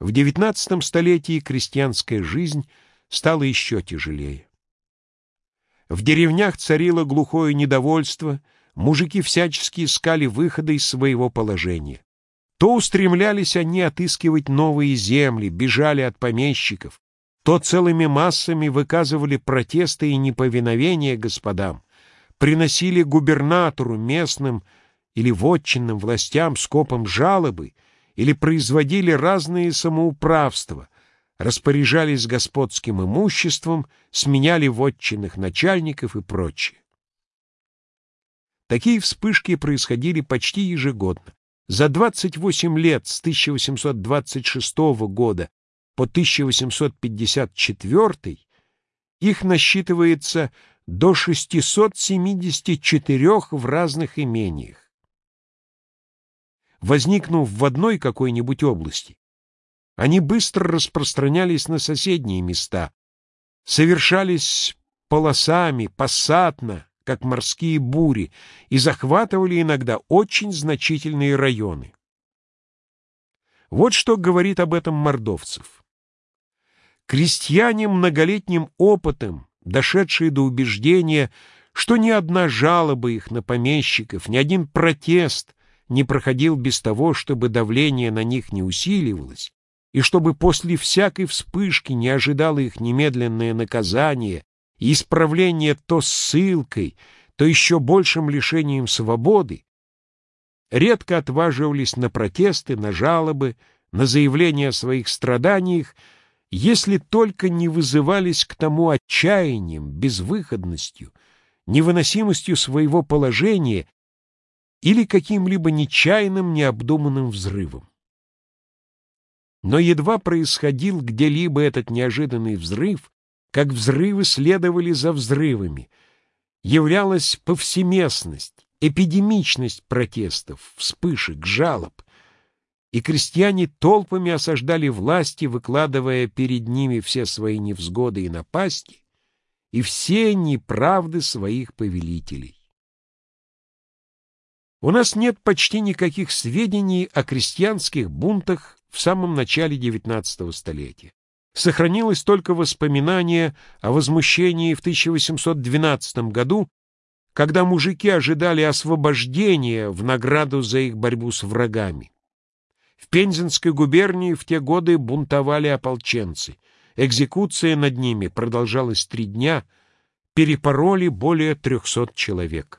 В XIX столетии крестьянская жизнь стала еще тяжелее. В деревнях царило глухое недовольство, мужики всячески искали выхода из своего положения. То устремлялись они отыскивать новые земли, бежали от помещиков, то целыми массами выказывали протесты и неповиновение господам, приносили губернатору, местным или вотчинным властям скопом жалобы или производили разные самоуправства, распоряжались господским имуществом, сменяли вотчинных начальников и прочее. Такие вспышки происходили почти ежегодно. За 28 лет с 1826 года по 1854 их насчитывается до 674 в разных имениях. Возникнув в одной какой-нибудь области, они быстро распространялись на соседние места, совершались полосами, пассатно, как морские бури, и захватывали иногда очень значительные районы. Вот что говорит об этом Мордовцев. Крестьяне многолетним опытом, дошедшие до убеждения, что ни одна жалоба их на помещиков, ни один протест не проходил без того, чтобы давление на них не усиливалось, и чтобы после всякой вспышки не ожидало их немедленное наказание и исправление то ссылкой, то еще большим лишением свободы, редко отваживались на протесты, на жалобы, на заявления о своих страданиях, если только не вызывались к тому отчаянием, безвыходностью, невыносимостью своего положения или каким-либо нечаянным, необдуманным взрывом. Но едва происходил где-либо этот неожиданный взрыв, как взрывы следовали за взрывами. Являлась повсеместность, эпидемичность протестов, вспышек, жалоб. И крестьяне толпами осаждали власти, выкладывая перед ними все свои невзгоды и напасти, и все неправды своих повелителей. У нас нет почти никаких сведений о крестьянских бунтах в самом начале XIX столетия сохранилось только воспоминание о возмущении в 1812 году, когда мужики ожидали освобождения в награду за их борьбу с врагами. В Пензенской губернии в те годы бунтовали ополченцы. Экзекуция над ними продолжалась три дня, перепороли более трехсот человек.